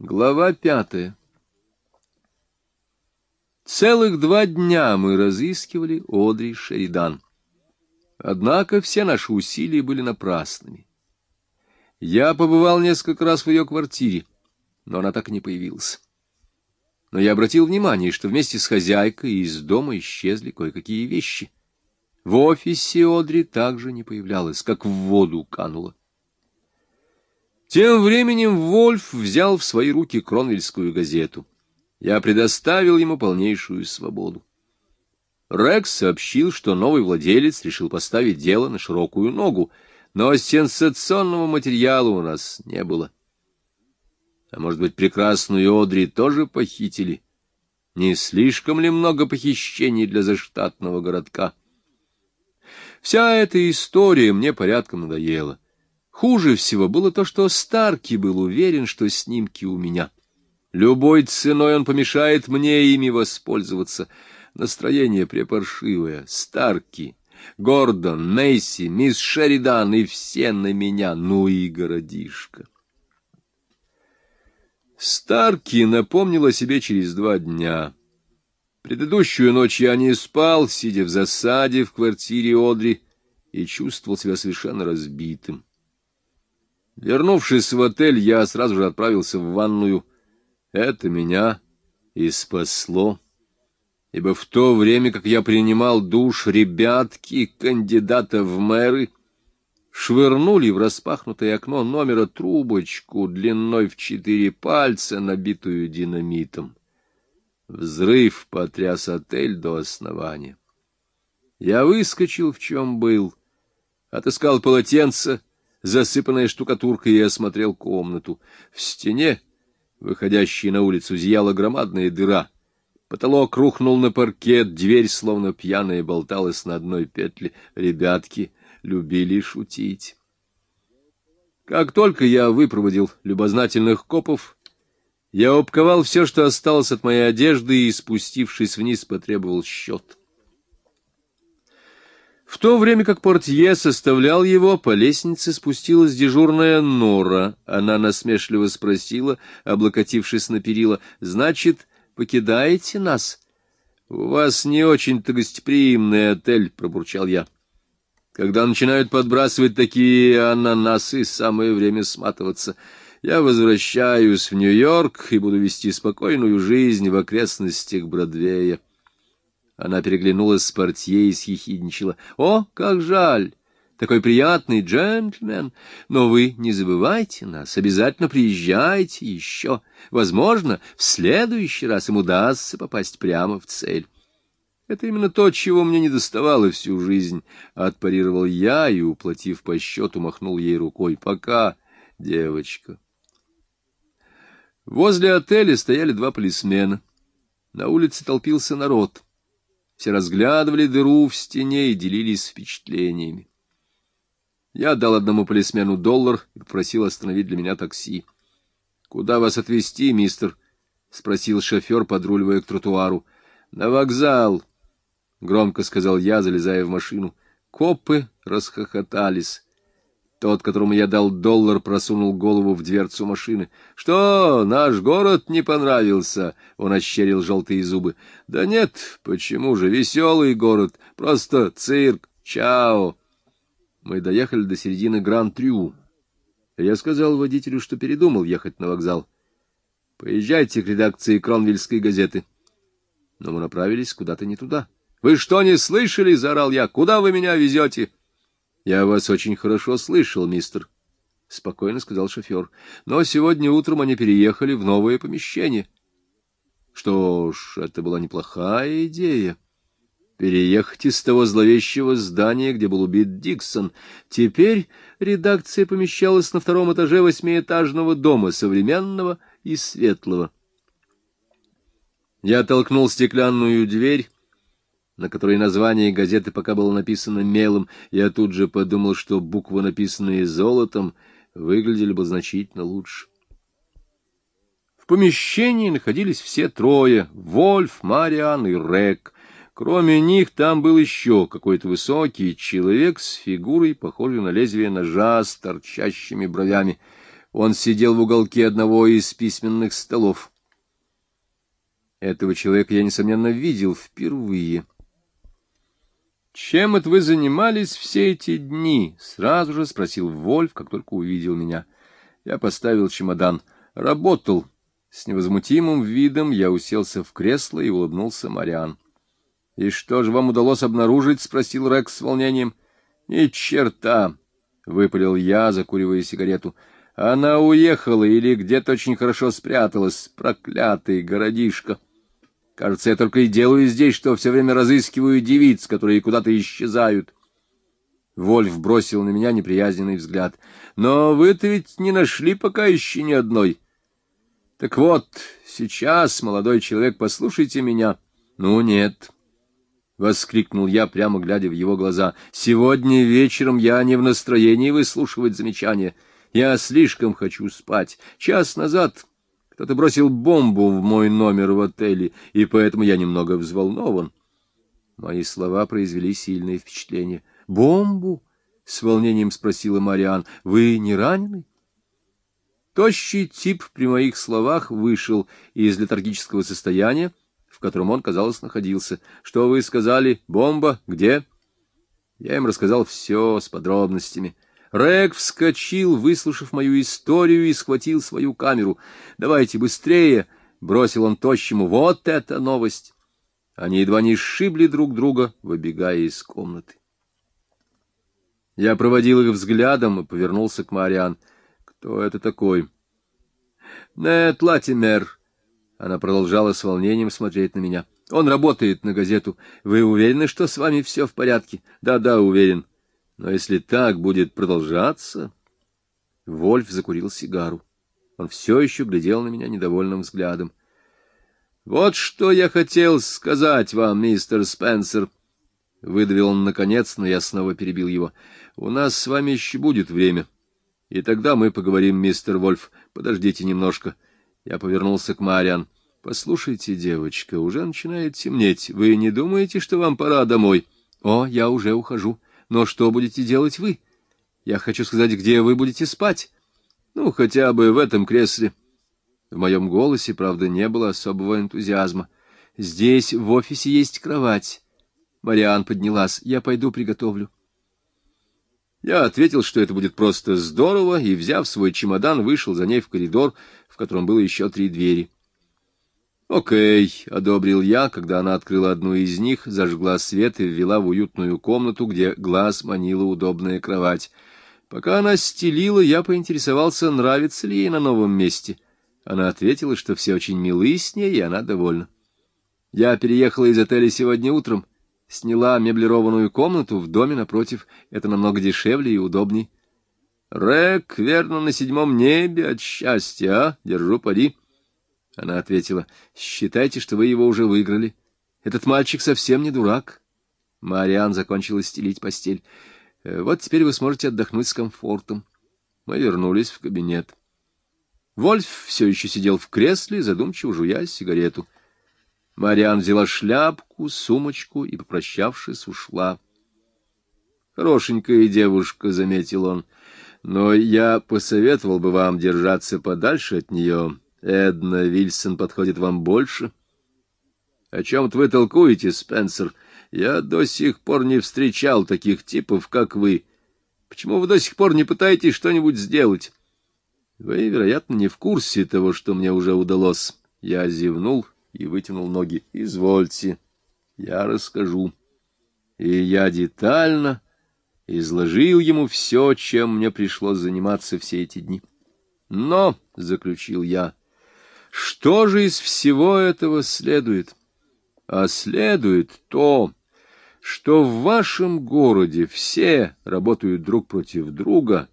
Глава пятая Целых два дня мы разыскивали Одри Шеридан. Однако все наши усилия были напрасными. Я побывал несколько раз в ее квартире, но она так и не появилась. Но я обратил внимание, что вместе с хозяйкой из дома исчезли кое-какие вещи. В офисе Одри также не появлялась, как в воду канула. Тем временем Вольф взял в свои руки Кронвельскую газету. Я предоставил ему полнейшую свободу. Рекс сообщил, что новый владелец решил поставить дело на широкую ногу, но сенсационного материала у нас не было. А может быть, прекрасную Одри тоже похитили? Не слишком ли много похищений для заштатного городка? Вся эта история мне порядком надоела. Хуже всего было то, что Старки был уверен, что снимки у меня. Любой ценой он помешает мне ими воспользоваться. Настроение препаршивое. Старки, Гордон, Нейси, мисс Шеридан и все на меня, ну и городишко. Старки напомнил о себе через два дня. Предыдущую ночь я не спал, сидя в засаде в квартире Одри, и чувствовал себя совершенно разбитым. Вернувшись в отель, я сразу же отправился в ванную. Это меня и спасло, ибо в то время, как я принимал душ, ребятки, кандидата в мэры, швырнули в распахнутое окно номера трубочку длиной в четыре пальца, набитую динамитом. Взрыв потряс отель до основания. Я выскочил, в чем был, отыскал полотенце — засыпанная штукатуркой, и осмотрел комнату. В стене, выходящей на улицу, зияла громадная дыра. Потолок рухнул на паркет, дверь, словно пьяная, болталась на одной петле. Ребятки любили шутить. Как только я выпроводил любознательных копов, я обковал все, что осталось от моей одежды, и, спустившись вниз, потребовал счет. В то время как портье составлял его, по лестнице спустилась дежурная Нора. Она насмешливо спросила, облокотившись на перила, «Значит, покидаете нас?» «У вас не очень-то гостеприимный отель», — пробурчал я. «Когда начинают подбрасывать такие ананасы, самое время сматываться. Я возвращаюсь в Нью-Йорк и буду вести спокойную жизнь в окрестностях Бродвея». Она переглянулась с портье и съехидничала. — О, как жаль! Такой приятный джентльмен! Но вы не забывайте нас, обязательно приезжайте еще. Возможно, в следующий раз им удастся попасть прямо в цель. Это именно то, чего мне не доставало всю жизнь. Отпарировал я и, уплатив по счету, махнул ей рукой. Пока, девочка. Возле отеля стояли два полисмена. На улице толпился народ. Все разглядывали дыру в стене и делились впечатлениями. Я дал одному полисмену доллар и попросил остановить для меня такси. — Куда вас отвезти, мистер? — спросил шофер, подруливая к тротуару. — На вокзал, — громко сказал я, залезая в машину. Копы расхохотались. Тот, которому я дал доллар, просунул голову в дверцу машины. — Что, наш город не понравился? — он ощерил желтые зубы. — Да нет, почему же, веселый город, просто цирк, чао. Мы доехали до середины Гран-Трю. Я сказал водителю, что передумал ехать на вокзал. — Поезжайте к редакции Кронвильской газеты. Но мы направились куда-то не туда. — Вы что, не слышали? — заорал я. — Куда вы меня везете? — я вас очень хорошо слышал, мистер, — спокойно сказал шофер. — Но сегодня утром они переехали в новое помещение. Что ж, это была неплохая идея. Переехать из того зловещего здания, где был убит Диксон. Теперь редакция помещалась на втором этаже восьмиэтажного дома, современного и светлого. Я толкнул стеклянную дверь на которой название газеты пока было написано мелом, я тут же подумал, что буквы, написанные золотом, выглядели бы значительно лучше. В помещении находились все трое — Вольф, Мариан и Рек. Кроме них там был еще какой-то высокий человек с фигурой, похожей на лезвие ножа, с торчащими бровями. Он сидел в уголке одного из письменных столов. Этого человека я, несомненно, видел впервые. «Чем это вы занимались все эти дни?» — сразу же спросил Вольф, как только увидел меня. Я поставил чемодан. «Работал». С невозмутимым видом я уселся в кресло и улыбнулся Мариан. «И что же вам удалось обнаружить?» — спросил Рекс с волнением. «Ни черта!» — выпалил я, закуривая сигарету. «Она уехала или где-то очень хорошо спряталась, проклятый городишко!» Кажется, я только и делаю здесь, что все время разыскиваю девиц, которые куда-то исчезают. Вольф бросил на меня неприязненный взгляд. Но вы-то ведь не нашли пока еще ни одной. Так вот, сейчас, молодой человек, послушайте меня. Ну, нет. — воскликнул я, прямо глядя в его глаза. — Сегодня вечером я не в настроении выслушивать замечания. Я слишком хочу спать. Час назад кто-то бросил бомбу в мой номер в отеле, и поэтому я немного взволнован. Мои слова произвели сильное впечатление. «Бомбу?» — с волнением спросила Мариан. «Вы не ранены?» Тощий тип при моих словах вышел из летаргического состояния, в котором он, казалось, находился. «Что вы сказали? Бомба? Где?» Я им рассказал все с подробностями. Рэг вскочил, выслушав мою историю, и схватил свою камеру. «Давайте быстрее!» — бросил он тощему. «Вот это новость!» Они едва не сшибли друг друга, выбегая из комнаты. Я проводил их взглядом и повернулся к Мариан. «Кто это такой?» «Нет, Латимер!» Она продолжала с волнением смотреть на меня. «Он работает на газету. Вы уверены, что с вами все в порядке?» «Да-да, уверен». Но если так будет продолжаться... Вольф закурил сигару. Он все еще глядел на меня недовольным взглядом. — Вот что я хотел сказать вам, мистер Спенсер. Выдавил он наконец, но я снова перебил его. — У нас с вами еще будет время. И тогда мы поговорим, мистер Вольф. Подождите немножко. Я повернулся к Мариан. — Послушайте, девочка, уже начинает темнеть. Вы не думаете, что вам пора домой? — О, я уже ухожу. — но что будете делать вы? Я хочу сказать, где вы будете спать? Ну, хотя бы в этом кресле. В моем голосе, правда, не было особого энтузиазма. Здесь в офисе есть кровать. Мариан поднялась. Я пойду приготовлю. Я ответил, что это будет просто здорово, и, взяв свой чемодан, вышел за ней в коридор, в котором было еще три двери. «Окей», — одобрил я, когда она открыла одну из них, зажгла свет и ввела в уютную комнату, где глаз манила удобная кровать. Пока она стелила, я поинтересовался, нравится ли ей на новом месте. Она ответила, что все очень милы с ней, и она довольна. Я переехала из отеля сегодня утром, сняла меблированную комнату в доме напротив. Это намного дешевле и удобней. Рэк, верно, на седьмом небе от счастья, а? Держу пари. Она ответила, — считайте, что вы его уже выиграли. Этот мальчик совсем не дурак. Мариан закончила стелить постель. «Э, вот теперь вы сможете отдохнуть с комфортом. Мы вернулись в кабинет. Вольф все еще сидел в кресле, задумчиво жуя сигарету. Мариан взяла шляпку, сумочку и, попрощавшись, ушла. «Хорошенькая девушка», — заметил он, — «но я посоветовал бы вам держаться подальше от нее». Эдна Вильсон подходит вам больше? — О чем-то вы толкуете, Спенсер? Я до сих пор не встречал таких типов, как вы. Почему вы до сих пор не пытаетесь что-нибудь сделать? Вы, вероятно, не в курсе того, что мне уже удалось. Я зевнул и вытянул ноги. Извольте, я расскажу. И я детально изложил ему все, чем мне пришлось заниматься все эти дни. Но, — заключил я, что же из всего этого следует? А следует то, что в вашем городе все работают друг против друга,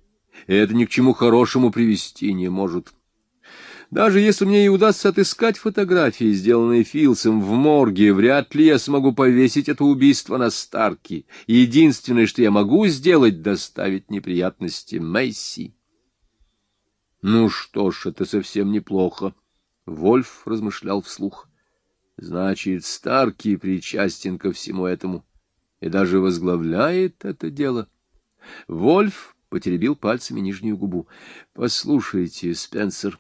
и это ни к чему хорошему привести не может. Даже если мне и удастся отыскать фотографии, сделанные Филсом в морге, вряд ли я смогу повесить это убийство на Старки. Единственное, что я могу сделать, — доставить неприятности Мэйси. Ну что ж, это совсем неплохо. Вольф размышлял вслух. Значит, Старки причастен ко всему этому и даже возглавляет это дело. Вольф потеребил пальцами нижнюю губу. — Послушайте, Спенсер,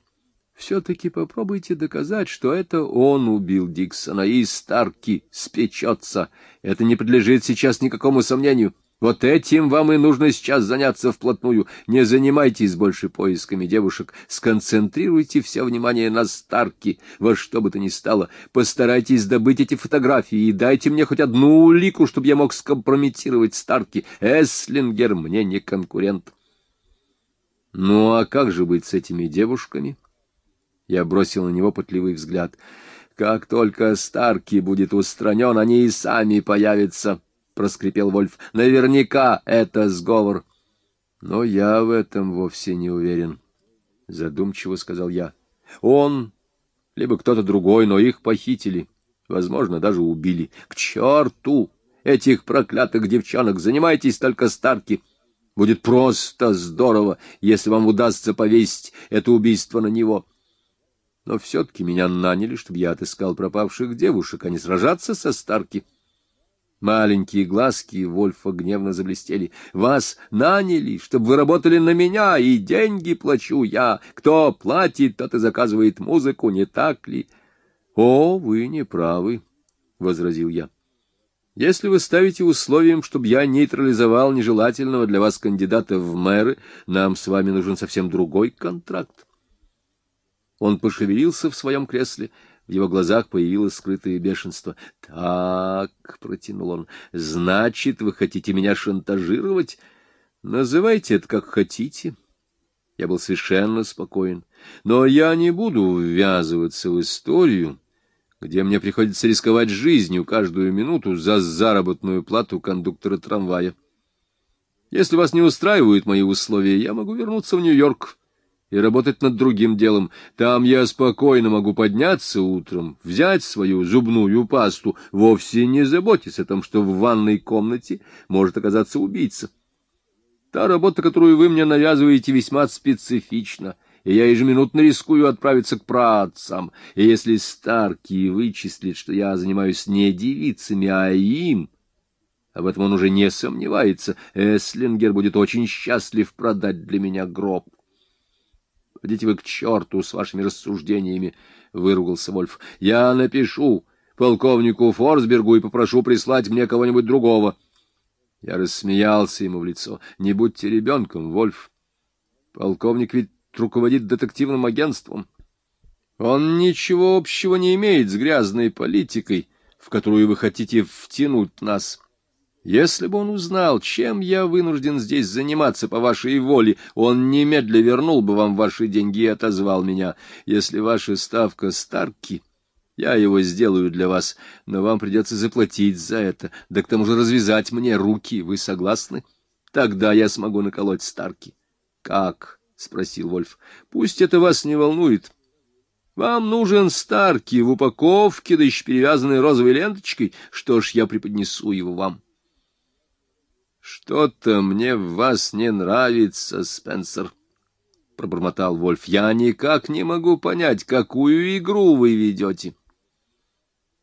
все-таки попробуйте доказать, что это он убил Диксона, и Старки спечется. Это не подлежит сейчас никакому сомнению. Вот этим вам и нужно сейчас заняться вплотную. Не занимайтесь больше поисками девушек. Сконцентрируйте все внимание на Старки, во что бы то ни стало. Постарайтесь добыть эти фотографии и дайте мне хоть одну улику, чтобы я мог скомпрометировать Старки. Эслингер мне не конкурент. Ну а как же быть с этими девушками? Я бросил на него пытливый взгляд. Как только Старки будет устранен, они и сами появятся. — проскрипел Вольф. — Наверняка это сговор. — Но я в этом вовсе не уверен, — задумчиво сказал я. — Он, либо кто-то другой, но их похитили, возможно, даже убили. К черту этих проклятых девчонок! Занимайтесь только Старки. Будет просто здорово, если вам удастся повесить это убийство на него. Но все-таки меня наняли, чтобы я отыскал пропавших девушек, а не сражаться со Старки. — Маленькие глазки Вольфа гневно заблестели. «Вас наняли, чтобы вы работали на меня, и деньги плачу я. Кто платит, тот и заказывает музыку, не так ли?» «О, вы не правы», — возразил я. «Если вы ставите условием, чтобы я нейтрализовал нежелательного для вас кандидата в мэры, нам с вами нужен совсем другой контракт». Он пошевелился в своем кресле, — в его глазах появилось скрытое бешенство. — Так, — протянул он, — значит, вы хотите меня шантажировать? Называйте это как хотите. Я был совершенно спокоен. Но я не буду ввязываться в историю, где мне приходится рисковать жизнью каждую минуту за заработную плату кондуктора трамвая. Если вас не устраивают мои условия, я могу вернуться в Нью-Йорк и работать над другим делом. Там я спокойно могу подняться утром, взять свою зубную пасту, вовсе не заботясь о том, что в ванной комнате может оказаться убийца. Та работа, которую вы мне навязываете, весьма специфична, и я ежеминутно рискую отправиться к праотцам. И если Старки вычислит, что я занимаюсь не девицами, а им... Об этом он уже не сомневается. Эслингер будет очень счастлив продать для меня гроб. Идите вы к черту с вашими рассуждениями, — выругался Вольф. — Я напишу полковнику Форсбергу и попрошу прислать мне кого-нибудь другого. Я рассмеялся ему в лицо. — Не будьте ребенком, Вольф. Полковник ведь руководит детективным агентством. Он ничего общего не имеет с грязной политикой, в которую вы хотите втянуть нас. — если бы он узнал, чем я вынужден здесь заниматься по вашей воле, он немедля вернул бы вам ваши деньги и отозвал меня. Если ваша ставка Старки, я его сделаю для вас, но вам придется заплатить за это, да к тому же развязать мне руки. Вы согласны? Тогда я смогу наколоть Старки. — Как? — спросил Вольф. — Пусть это вас не волнует. Вам нужен Старки в упаковке, да еще перевязанной розовой ленточкой. Что ж, я преподнесу его вам. Что-то мне в вас не нравится, Спенсер, — пробормотал Вольф. — Я никак не могу понять, какую игру вы ведете.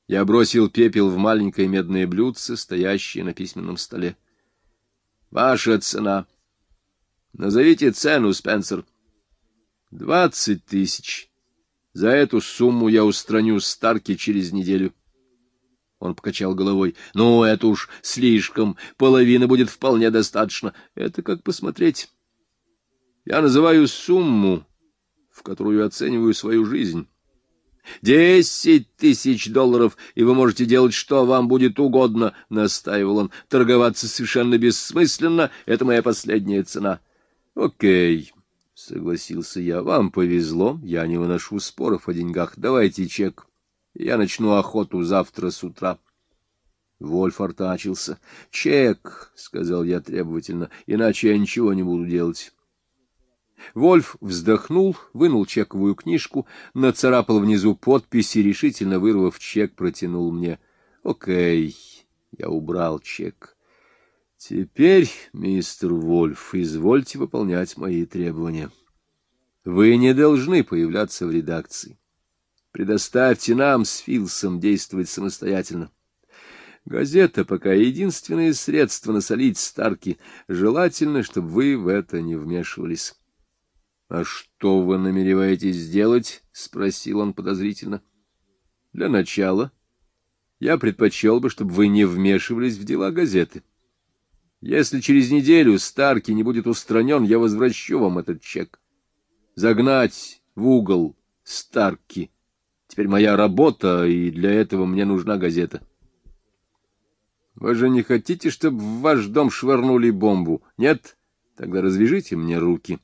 Я бросил пепел в маленькое медное блюдце, стоящее на письменном столе. — Ваша цена. Назовите цену, Спенсер. — Двадцать тысяч. За эту сумму я устраню Старки через неделю. — он покачал головой. — Ну, это уж слишком. Половины будет вполне достаточно. Это как посмотреть. Я называю сумму, в которую оцениваю свою жизнь. «Десять тысяч долларов, и вы можете делать, что вам будет угодно», — настаивал он. «Торговаться совершенно бессмысленно. Это моя последняя цена». «Окей», — согласился я. «Вам повезло. Я не выношу споров о деньгах. Давайте чек». Я начну охоту завтра с утра. Вольф артачился. — Чек, — сказал я требовательно, — иначе я ничего не буду делать. Вольф вздохнул, вынул чековую книжку, нацарапал внизу подпись и, решительно вырвав чек, протянул мне. — Окей, я убрал чек. — Теперь, мистер Вольф, извольте выполнять мои требования. Вы не должны появляться в редакции. Предоставьте нам с Филсом действовать самостоятельно. Газета пока единственное средство насолить Старки. Желательно, чтобы вы в это не вмешивались. — А что вы намереваетесь сделать? — спросил он подозрительно. — Для начала я предпочел бы, чтобы вы не вмешивались в дела газеты. Если через неделю Старки не будет устранен, я возвращу вам этот чек. Загнать в угол Старки. Теперь моя работа, и для этого мне нужна газета. — вы же не хотите, чтобы в ваш дом швырнули бомбу? Нет? Тогда развяжите мне руки.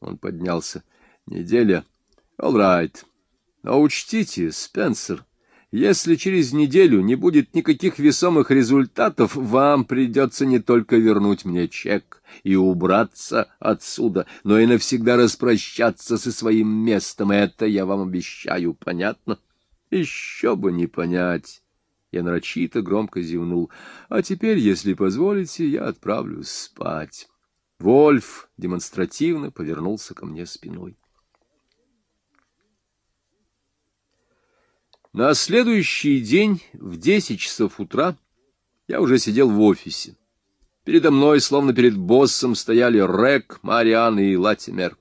Он поднялся. Неделя. All right. Но учтите, Спенсер, если через неделю не будет никаких весомых результатов, вам придется не только вернуть мне чек и убраться отсюда, но и навсегда распрощаться со своим местом. Это я вам обещаю, понятно? Еще бы не понять. Я нарочито громко зевнул. А теперь, если позволите, я отправлюсь спать. Вольф демонстративно повернулся ко мне спиной. На следующий день в десять часов утра я уже сидел в офисе. Передо мной, словно перед боссом, стояли Рек, Мариан и Латимер.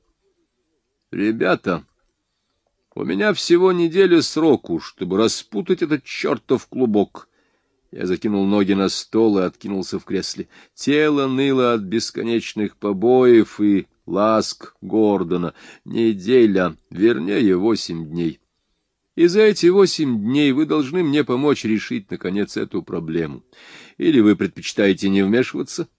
«Ребята», у меня всего неделя сроку, чтобы распутать этот чертов клубок. Я закинул ноги на стол и откинулся в кресле. Тело ныло от бесконечных побоев и ласк Гордона. Неделя, вернее, восемь дней. И за эти восемь дней вы должны мне помочь решить, наконец, эту проблему. Или вы предпочитаете не вмешиваться?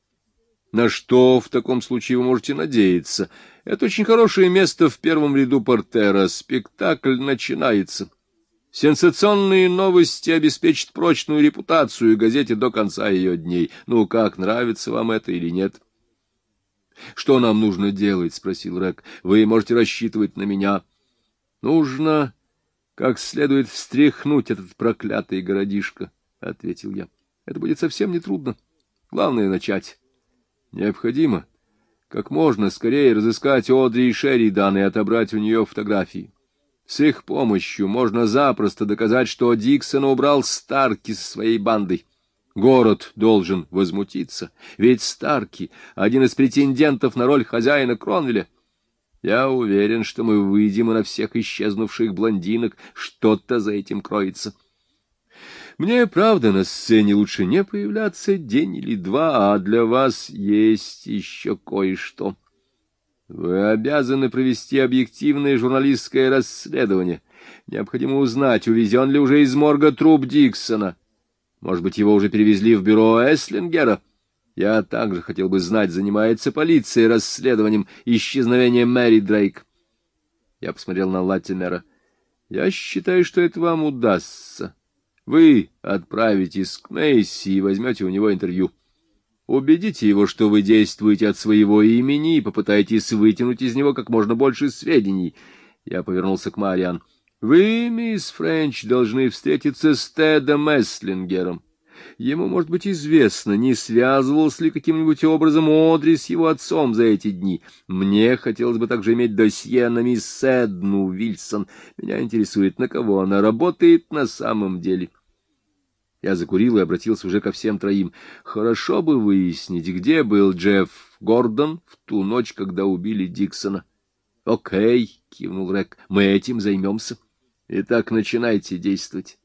На что в таком случае вы можете надеяться? Это очень хорошее место в первом ряду портера. Спектакль начинается. Сенсационные новости обеспечат прочную репутацию газете до конца ее дней. Ну, как, нравится вам это или нет? — Что нам нужно делать? — спросил Рек. — Вы можете рассчитывать на меня. — Нужно как следует встряхнуть этот проклятый городишко, — ответил я. — Это будет совсем нетрудно. Главное — начать. Необходимо как можно скорее разыскать Одри и Шеридан и отобрать у нее фотографии. С их помощью можно запросто доказать, что Диксон убрал Старки со своей бандой. Город должен возмутиться, ведь Старки — один из претендентов на роль хозяина Кронвеля. Я уверен, что мы выйдем и на всех исчезнувших блондинок что-то за этим кроется. Мне, правда, на сцене лучше не появляться день или два, а для вас есть еще кое-что. Вы обязаны провести объективное журналистское расследование. Необходимо узнать, увезен ли уже из морга труп Диксона. Может быть, его уже перевезли в бюро Эслингера? Я также хотел бы знать, занимается полиция расследованием исчезновения Мэри Дрейк. Я посмотрел на Латимера. Я считаю, что это вам удастся. Вы отправитесь к Мейси и возьмете у него интервью. Убедите его, что вы действуете от своего имени, и попытайтесь вытянуть из него как можно больше сведений. Я повернулся к Мариан. Вы, мисс Френч, должны встретиться с Тедом Эслингером. Ему, может быть, известно, не связывался ли каким-нибудь образом Одри с его отцом за эти дни. Мне хотелось бы также иметь досье на мисс Эдну Вильсон. Меня интересует, на кого она работает на самом деле. Я закурил и обратился уже ко всем троим. Хорошо бы выяснить, где был Джефф Гордон в ту ночь, когда убили Диксона. — Окей, — кивнул Рек, — мы этим займемся. Итак, начинайте действовать.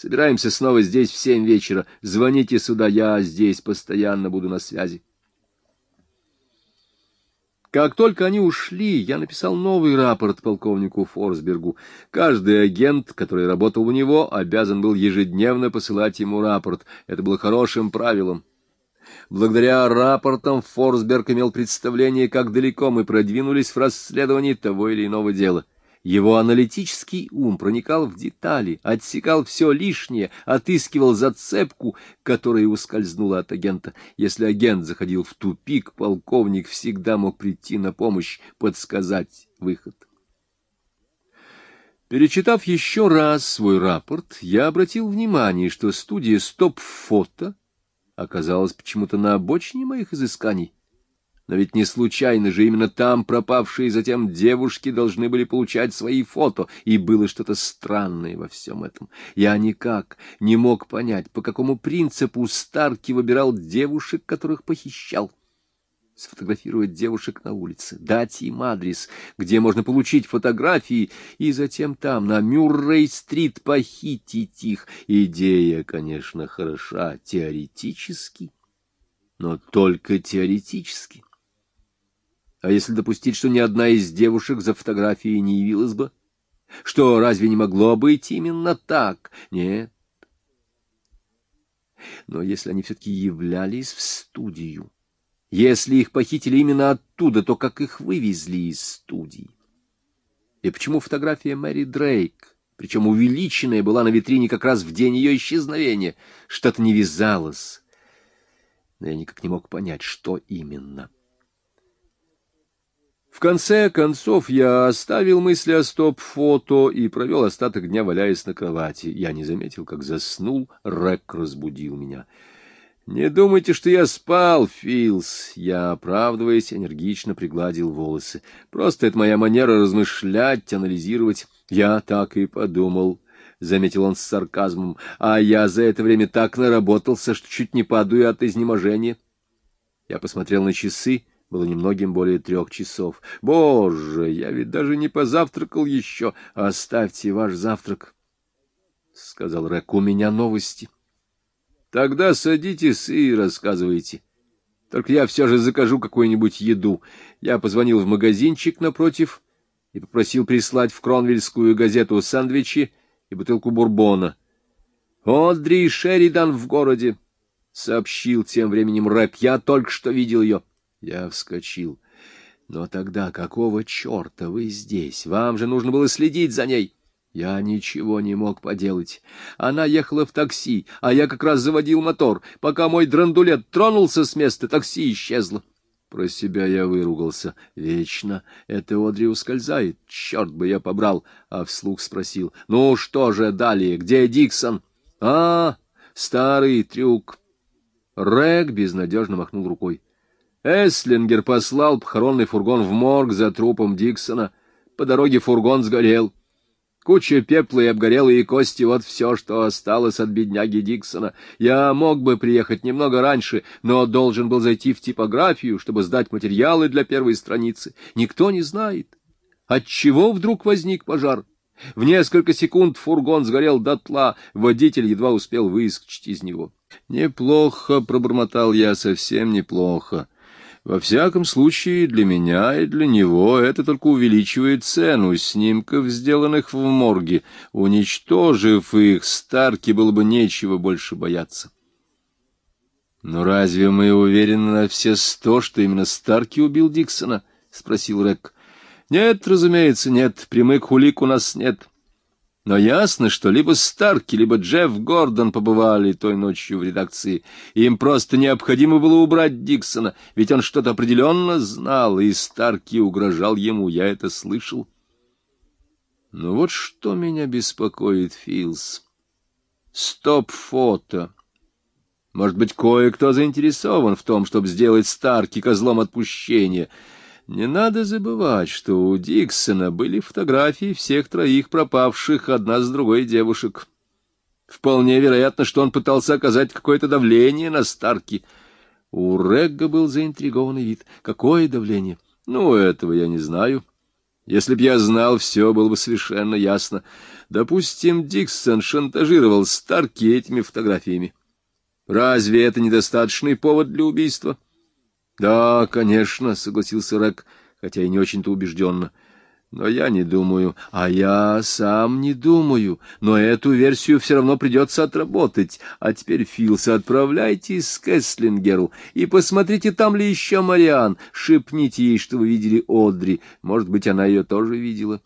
Собираемся снова здесь в семь вечера. Звоните сюда, я здесь постоянно буду на связи. Как только они ушли, я написал новый рапорт полковнику Форсбергу. Каждый агент, который работал у него, обязан был ежедневно посылать ему рапорт. Это было хорошим правилом. Благодаря рапортам Форсберг имел представление, как далеко мы продвинулись в расследовании того или иного дела. Его аналитический ум проникал в детали, отсекал все лишнее, отыскивал зацепку, которая ускользнула от агента. Если агент заходил в тупик, полковник всегда мог прийти на помощь, подсказать выход. Перечитав еще раз свой рапорт, я обратил внимание, что студия «Стоп-фото» оказалась почему-то на обочине моих изысканий. Но ведь не случайно же именно там пропавшие затем девушки должны были получать свои фото, и было что-то странное во всем этом. Я никак не мог понять, по какому принципу Старки выбирал девушек, которых похищал. Сфотографировать девушек на улице, дать им адрес, где можно получить фотографии, и затем там, на Мюррей-стрит, похитить их. Идея, конечно, хороша теоретически, но только теоретически. А если допустить, что ни одна из девушек за фотографией не явилась бы? Что, разве не могло быть именно так? Нет. Но если они все-таки являлись в студию, если их похитили именно оттуда, то как их вывезли из студии? И почему фотография Мэри Дрейк, причем увеличенная, была на витрине как раз в день ее исчезновения? Что-то не вязалось. Но я никак не мог понять, что именно. — в конце концов я оставил мысли о стоп-фото и провел остаток дня, валяясь на кровати. Я не заметил, как заснул, Рэк разбудил меня. «Не думайте, что я спал, Филс!» Я, оправдываясь, энергично пригладил волосы. «Просто это моя манера размышлять, анализировать. Я так и подумал». — заметил он с сарказмом, — а я за это время так наработался, что чуть не падаю от изнеможения. Я посмотрел на часы было немногим более трех часов. Боже, я ведь даже не позавтракал еще. Оставьте ваш завтрак, — сказал Рэк. — У меня новости. — Тогда садитесь и рассказывайте. Только я все же закажу какую-нибудь еду. Я позвонил в магазинчик напротив и попросил прислать в Кронвильскую газету сэндвичи и бутылку бурбона. «Одри Шеридан в городе», — сообщил тем временем Рэк. «Я только что видел ее». Я вскочил. Но тогда какого черта вы здесь? Вам же нужно было следить за ней. Я ничего не мог поделать. Она ехала в такси, а я как раз заводил мотор. Пока мой драндулет тронулся с места, такси исчезло. Про себя я выругался. Вечно это Одри ускользает. Черт бы я побрал. А вслух спросил. Ну что же далее? Где Диксон? А, старый трюк. Рэг безнадежно махнул рукой. Эслингер послал похоронный фургон в морг за трупом Диксона. По дороге фургон сгорел. Куча пепла и обгорелые кости — вот все, что осталось от бедняги Диксона. Я мог бы приехать немного раньше, но должен был зайти в типографию, чтобы сдать материалы для первой страницы. Никто не знает, отчего вдруг возник пожар. В несколько секунд фургон сгорел дотла, водитель едва успел выскочить из него. «Неплохо», — пробормотал я, — «совсем неплохо». Во всяком случае, для меня и для него это только увеличивает цену снимков, сделанных в морге. Уничтожив их, Старки было бы нечего больше бояться. «Но разве мы уверены на все сто, что именно Старки убил Диксона?» — спросил Рек. «Нет, разумеется, нет. Прямых улик у нас нет». Но ясно, что либо Старки, либо Джефф Гордон побывали той ночью в редакции. Им просто необходимо было убрать Диксона, ведь он что-то определенно знал, и Старки угрожал ему, я это слышал. Но вот что меня беспокоит, Филс. Стоп-фото. Может быть, кое-кто заинтересован в том, чтобы сделать Старки козлом отпущения — не надо забывать, что у Диксона были фотографии всех троих пропавших одна с другой девушек. Вполне вероятно, что он пытался оказать какое-то давление на Старки. У Регга был заинтригованный вид. Какое давление? Ну, этого я не знаю. Если б я знал, все было бы совершенно ясно. Допустим, Диксон шантажировал Старки этими фотографиями. Разве это недостаточный повод для убийства? —— Да, конечно, — согласился Рек, хотя и не очень-то убежденно. — Но я не думаю. А я сам не думаю. Но эту версию все равно придется отработать. А теперь, Филс, отправляйтесь к Эслингеру и посмотрите, там ли еще Мариан. Шепните ей, что вы видели Одри. Может быть, она ее тоже видела.